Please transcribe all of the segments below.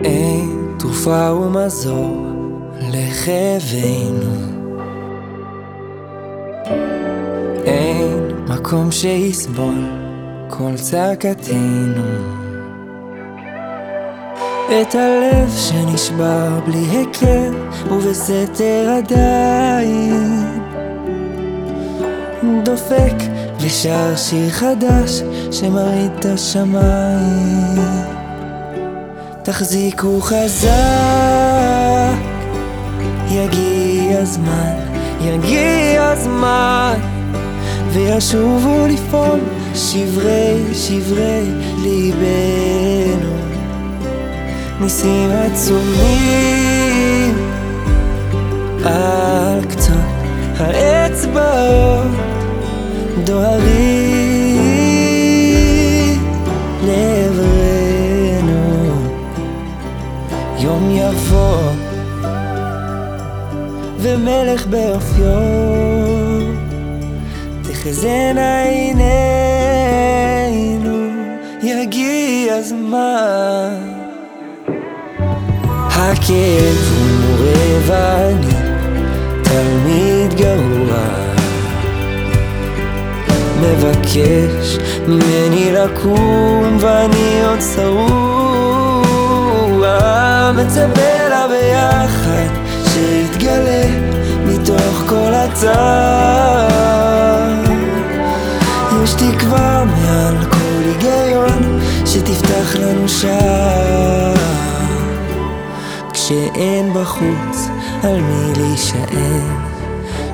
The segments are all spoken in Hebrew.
אין תרופה ומזור לכאבינו אין מקום שיסבול כל צעקתנו. את הלב שנשבר בלי היכר ובסתר עדיין. דופק ושר שיר חדש שמרעיד את השמיים תחזיקו חזק, יגיע הזמן, יגיע הזמן. וישובו לפעול שברי שברי ליבנו. ניסים עצומים. על קצות האצבעות דוהרים יבוא ומלך באופיו. תחזינה עינינו יגיע הזמן. הכאב הוא מורה ואני תלמיד גרוע. מבקש ממני לקום ואני עוד שרוע מצפה לה ביחד שיתגלה מתוך כל הצער. יש תקווה מעל כל היגיון שתפתח לנו שער. כשאין בחוץ על מי להישאר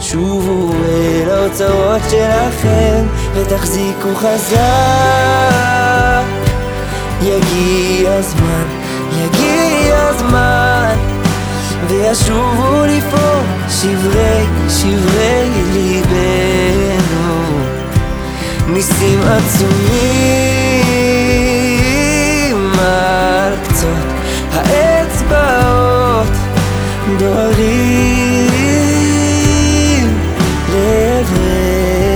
שובו אל האוצרות שלכם ותחזיקו חזק. יגיע הזמן, יגיע הזמן וישובו לפעול שברי, שברי ליבנו. ניסים עצומים על קצות האצבעות דוהרים לעברנו.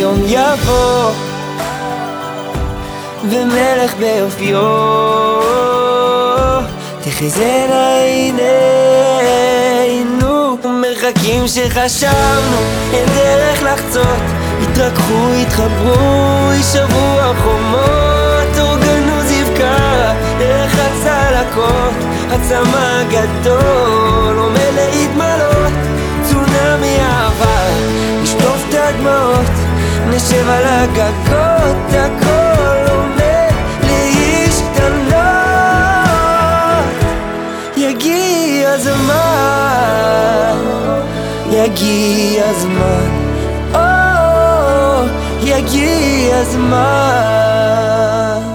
יום יבוא ומלך באופיו. תחזינה עינינו מרחקים שחשבנו אין דרך לחצות. יתרככו, יתחברו, יישברו החומות. אורגנוז יבקע דרך הצלקות. הצמא גדול עומד להתמלות. צונאמי אהבה נשטוף את הדמעות. נשב על הגגות یکی از من. آه یکی از من.